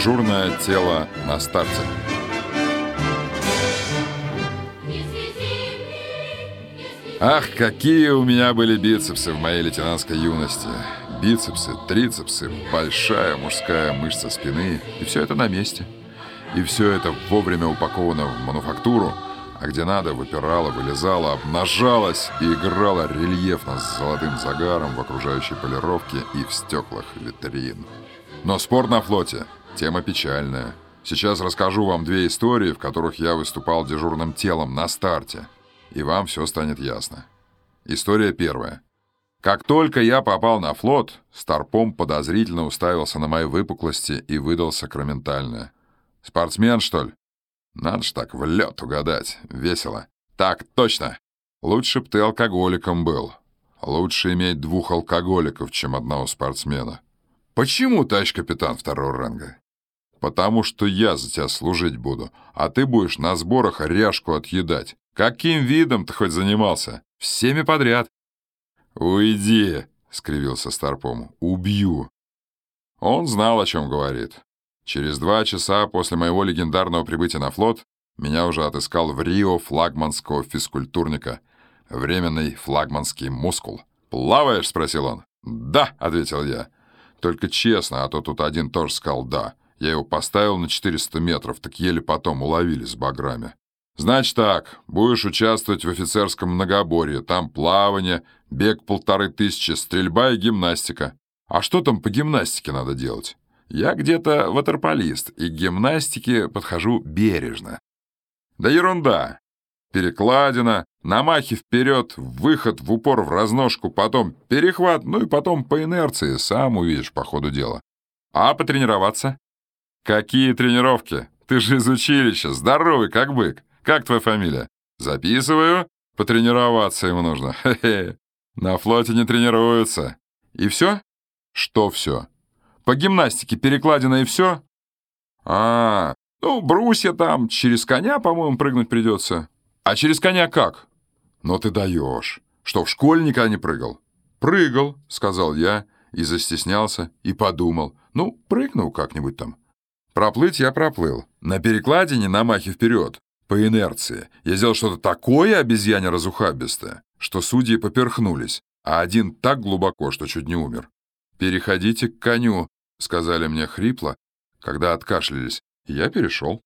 Дежурное тело на старте. Ах, какие у меня были бицепсы в моей лейтенантской юности. Бицепсы, трицепсы, большая мужская мышца спины. И все это на месте. И все это вовремя упаковано в мануфактуру, а где надо, выпирало, вылезало, обнажалось и играло рельефно с золотым загаром в окружающей полировке и в стеклах витрин. Но спорт на флоте — тема печальная. Сейчас расскажу вам две истории, в которых я выступал дежурным телом на старте — и вам все станет ясно. История первая. Как только я попал на флот, Старпом подозрительно уставился на мои выпуклости и выдал сакраментальное. «Спортсмен, что ли?» «Надо ж так в лед угадать. Весело. Так, точно. Лучше б ты алкоголиком был. Лучше иметь двух алкоголиков, чем одного спортсмена. Почему, товарищ капитан второго ранга? Потому что я за тебя служить буду, а ты будешь на сборах ряжку отъедать. Каким видом ты хоть занимался? Всеми подряд. Уйди, скривился Старпом. Убью. Он знал, о чем говорит. Через два часа после моего легендарного прибытия на флот меня уже отыскал в Рио флагманского физкультурника, временный флагманский мускул. «Плаваешь?» — спросил он. «Да», — ответил я. «Только честно, а то тут один тоже сказал «да». Я его поставил на 400 метров, так еле потом уловили с баграми. Значит так, будешь участвовать в офицерском многоборье. Там плавание, бег полторы тысячи, стрельба и гимнастика. А что там по гимнастике надо делать? Я где-то ватерполист, и к гимнастике подхожу бережно. Да ерунда. Перекладина, намахи вперед, выход в упор в разножку, потом перехват, ну и потом по инерции, сам увидишь по ходу дела. А потренироваться? Какие тренировки? Ты же из училища, здоровый как бык. Как твоя фамилия? Записываю. Потренироваться ему нужно. Хе-хе. На флоте не тренируются. И все? Что все? По гимнастике перекладина и все? А, ну, брусья там, через коня, по-моему, прыгнуть придется. А через коня как? Ну ты даешь. Что, в школе никогда не прыгал? Прыгал, сказал я, и застеснялся, и подумал. Ну, прыгнул как-нибудь там. Проплыть я проплыл. На перекладине на махе вперед по инерции. Я сделал что-то такое обезьяне разухабистое, что судьи поперхнулись, а один так глубоко, что чуть не умер. «Переходите к коню», — сказали мне хрипло, когда откашлялись, я перешел.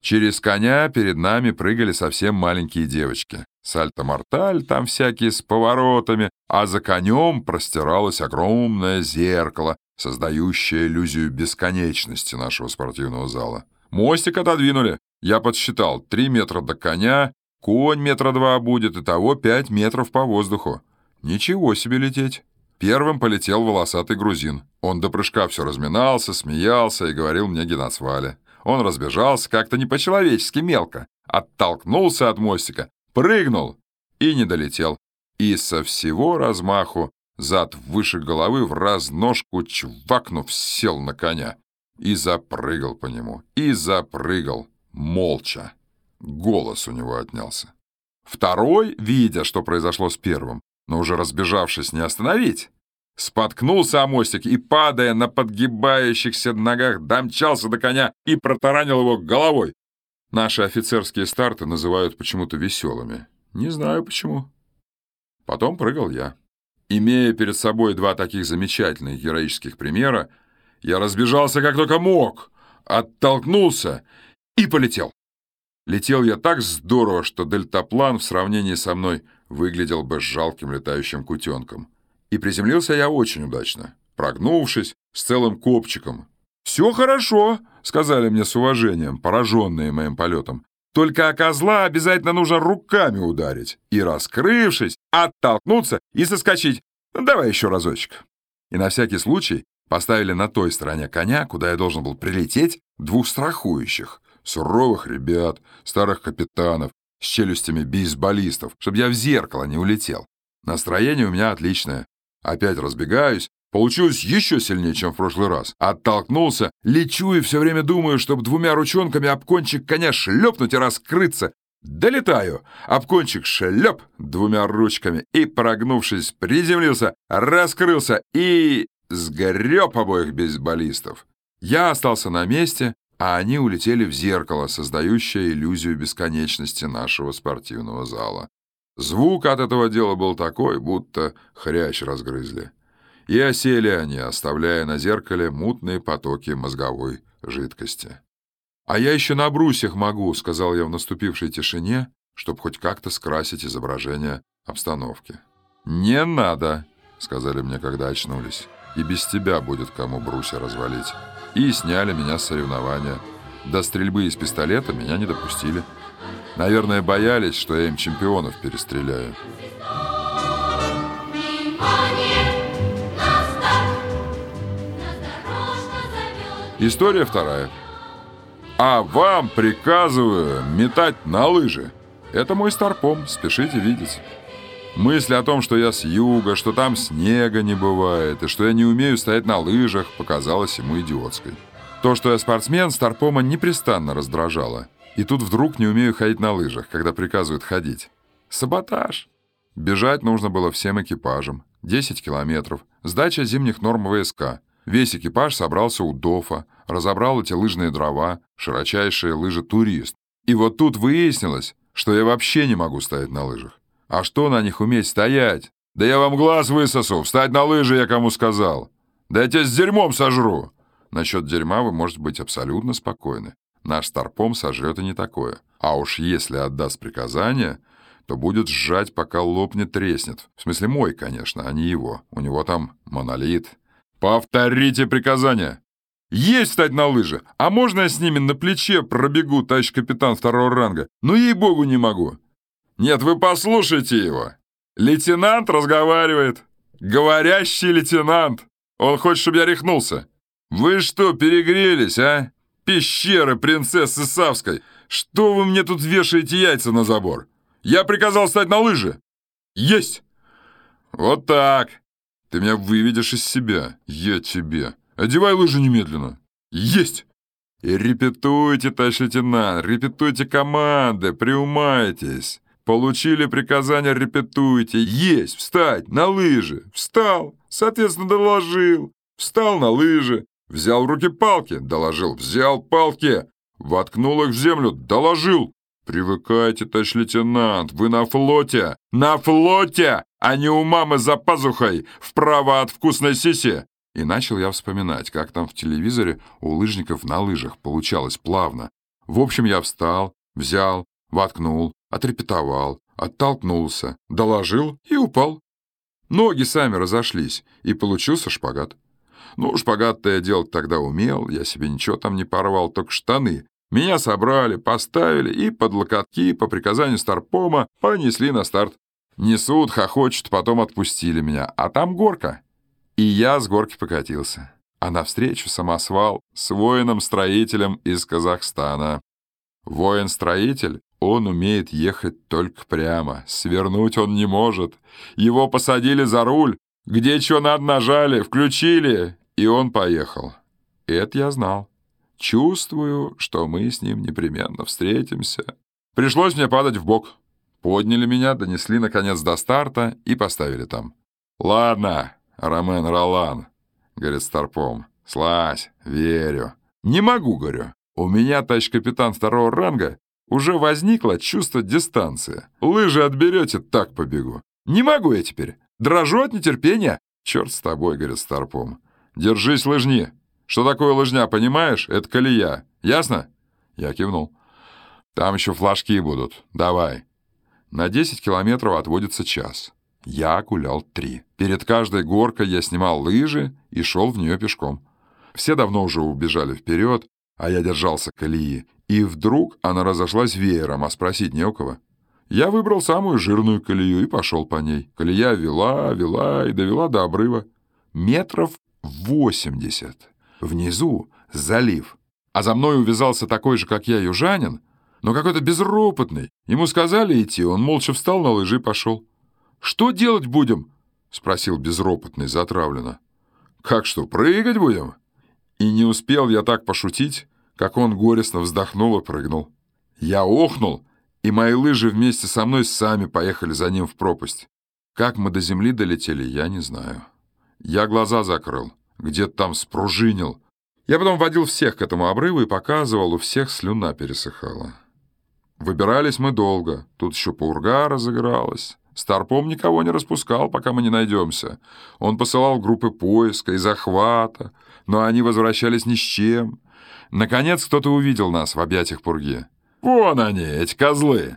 Через коня перед нами прыгали совсем маленькие девочки. Сальто-морталь там всякие с поворотами, а за конем простиралось огромное зеркало, создающее иллюзию бесконечности нашего спортивного зала. Мостик отодвинули, я подсчитал, три метра до коня, конь метра два будет, и того пять метров по воздуху. Ничего себе лететь. Первым полетел волосатый грузин. Он до прыжка все разминался, смеялся и говорил мне геноцвале. Он разбежался как-то не по-человечески мелко, оттолкнулся от мостика, прыгнул и не долетел. И со всего размаху, зад выше головы, в разножку чвакнув, сел на коня. И запрыгал по нему, и запрыгал молча. Голос у него отнялся. Второй, видя, что произошло с первым, но уже разбежавшись не остановить, споткнулся о мостик и, падая на подгибающихся ногах, домчался до коня и протаранил его головой. Наши офицерские старты называют почему-то веселыми. Не знаю почему. Потом прыгал я. Имея перед собой два таких замечательных героических примера, я разбежался как только мог, оттолкнулся и полетел. Летел я так здорово, что дельтаплан в сравнении со мной выглядел бы жалким летающим кутенком. И приземлился я очень удачно, прогнувшись с целым копчиком. «Все хорошо», — сказали мне с уважением, пораженные моим полетом. «Только о козла обязательно нужно руками ударить и, раскрывшись, оттолкнуться и соскочить. Давай еще разочек». И на всякий случай поставили на той стороне коня, куда я должен был прилететь, двух страхующих, суровых ребят, старых капитанов, с челюстями бейсболистов, чтобы я в зеркало не улетел. Настроение у меня отличное. Опять разбегаюсь. Получилось еще сильнее, чем в прошлый раз. Оттолкнулся, лечу и все время думаю, чтобы двумя ручонками об кончик коня шлепнуть и раскрыться. Долетаю. Об кончик шлеп двумя ручками и, прогнувшись, приземлился, раскрылся и сгреб обоих бейсболистов. Я остался на месте, а они улетели в зеркало, создающее иллюзию бесконечности нашего спортивного зала. Звук от этого дела был такой, будто хрящ разгрызли. И осели они, оставляя на зеркале мутные потоки мозговой жидкости. «А я еще на брусьях могу», — сказал я в наступившей тишине, чтобы хоть как-то скрасить изображение обстановки. «Не надо», — сказали мне, когда очнулись. «И без тебя будет кому брусья развалить». И сняли меня с соревнования. До стрельбы из пистолета меня не допустили. Наверное, боялись, что я им чемпионов перестреляю. История вторая. А вам приказываю метать на лыжи. Это мой старпом, спешите видеть. Мысль о том, что я с юга, что там снега не бывает, и что я не умею стоять на лыжах, показалась ему идиотской. То, что я спортсмен, старпома непрестанно раздражало. И тут вдруг не умею ходить на лыжах, когда приказывают ходить. Саботаж. Бежать нужно было всем экипажам. 10 километров. Сдача зимних норм ВСК. Весь экипаж собрался у ДОФа, разобрал эти лыжные дрова, широчайшие лыжи «Турист». И вот тут выяснилось, что я вообще не могу стоять на лыжах. А что на них уметь стоять? Да я вам глаз высосу, встать на лыжи я кому сказал. Да я тебя с дерьмом сожру. Насчет дерьма вы можете быть абсолютно спокойны. Наш старпом сожрет и не такое. А уж если отдаст приказание, то будет сжать, пока лопнет, треснет. В смысле мой, конечно, а не его. У него там монолит. «Повторите приказание!» «Есть встать на лыжи! А можно я с ними на плече пробегу, товарищ капитан второго ранга? Ну, ей-богу, не могу!» «Нет, вы послушайте его! Лейтенант разговаривает! Говорящий лейтенант! Он хочет, чтобы я рехнулся! Вы что, перегрелись, а? Пещеры принцессы Савской! Что вы мне тут вешаете яйца на забор? Я приказал встать на лыжи!» «Есть!» «Вот так!» Ты меня выведешь из себя. Я тебе. Одевай лыжи немедленно. Есть! И репетуйте, товарищ лейтенант, репетуйте команды, приумайтесь. Получили приказание, репетуйте. Есть, встать, на лыжи. Встал, соответственно, доложил. Встал на лыжи, взял в руки палки, доложил. Взял палки, воткнул их в землю, доложил. «Привыкайте, товарищ лейтенант, вы на флоте! На флоте! А не у мамы за пазухой! Вправо от вкусной сиси!» И начал я вспоминать, как там в телевизоре у лыжников на лыжах получалось плавно. В общем, я встал, взял, воткнул, отрепетовал, оттолкнулся, доложил и упал. Ноги сами разошлись, и получился шпагат. Ну, шпагат-то я делать тогда умел, я себе ничего там не порвал, только штаны меня собрали, поставили и под локотки по приказанию Старпома понесли на старт. Несут, хохочут, потом отпустили меня. А там горка. И я с горки покатился. А навстречу самосвал с воином-строителем из Казахстана. Воин-строитель, он умеет ехать только прямо. Свернуть он не может. Его посадили за руль. Где что надо нажали, включили, и он поехал. Это я знал. Чувствую, что мы с ним непременно встретимся. Пришлось мне падать в бок. Подняли меня, донесли, наконец, до старта и поставили там. «Ладно, Ромен Ролан», — говорит Старпом. «Слазь, верю». «Не могу, — говорю. У меня, товарищ капитан второго ранга, уже возникло чувство дистанции. Лыжи отберете, так побегу. Не могу я теперь. Дрожу от нетерпения. Черт с тобой, — говорит Старпом. Держись, лыжни. Что такое лыжня, понимаешь? Это колея. Ясно?» Я кивнул. «Там еще флажки будут. Давай». На 10 километров отводится час. Я гулял три. Перед каждой горкой я снимал лыжи и шел в нее пешком. Все давно уже убежали вперед, а я держался колеи. И вдруг она разошлась веером, а спросить не у кого. Я выбрал самую жирную колею и пошел по ней. Колея вела, вела и довела до обрыва. Метров восемьдесят. Внизу залив. А за мной увязался такой же, как я, южанин, но какой-то безропотный. Ему сказали идти, он молча встал на лыжи и пошел. «Что делать будем?» — спросил безропотный затравленно. «Как что, прыгать будем?» И не успел я так пошутить, как он горестно вздохнул и прыгнул. Я охнул, и мои лыжи вместе со мной сами поехали за ним в пропасть. Как мы до земли долетели, я не знаю. Я глаза закрыл где-то там спружинил Я потом водил всех к этому обрыву и показывал, у всех слюна пересыхала. Выбирались мы долго, тут еще пурга разыгралась. Старпом никого не распускал, пока мы не найдемся. Он посылал группы поиска и захвата, но они возвращались ни с чем. Наконец кто-то увидел нас в объятиях пурги. «Вон они, эти козлы!»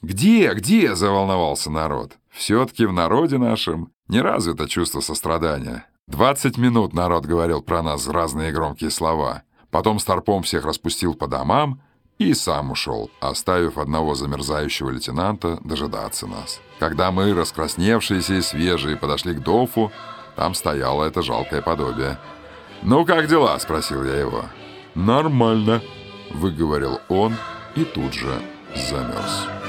«Где, где?» — заволновался народ. «Все-таки в народе нашем не развито чувство сострадания. Двадцать минут народ говорил про нас разные громкие слова. Потом Старпом всех распустил по домам и сам ушел, оставив одного замерзающего лейтенанта дожидаться нас. Когда мы, раскрасневшиеся и свежие, подошли к Дофу, там стояло это жалкое подобие. «Ну, как дела?» — спросил я его. «Нормально», — выговорил он и тут же замерз.